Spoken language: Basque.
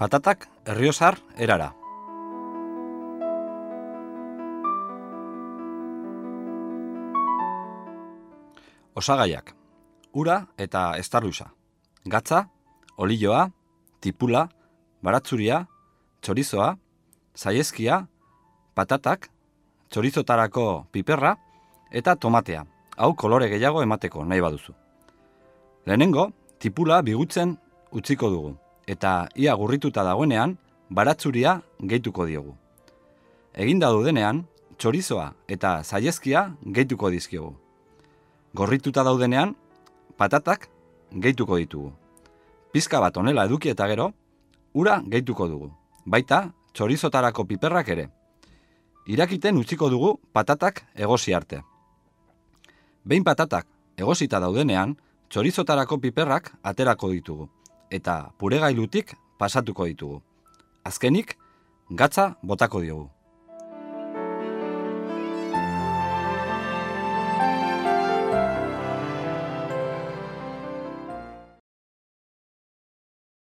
Patatak herriosar erara. Osagaiak. Ura eta estarrusa. Gatza, olioa, tipula, baratzuria, txorizoa, zaiezkia, patatak, txorizotarako piperra eta tomatea. Hau kolore gehiago emateko nahi baduzu. Lehenengo, tipula bigutzen utziko dugu eta ia gurrituta dagoenean baratzuria gehituko diogu. Eginda dudenean, txorizoa eta zaiezkia gehituko dizkiogu. Gorrituta daudenean, patatak gehituko ditugu. Pizka bat onela eduki eta gero, ura gehituko dugu. Baita, txorizotarako piperrak ere. Irakiten utziko dugu patatak egosi arte. Behin patatak egosita daudenean, txorizotarako piperrak aterako ditugu eta puregailutik pasatuko ditugu. Azkenik, gatza botako diogu.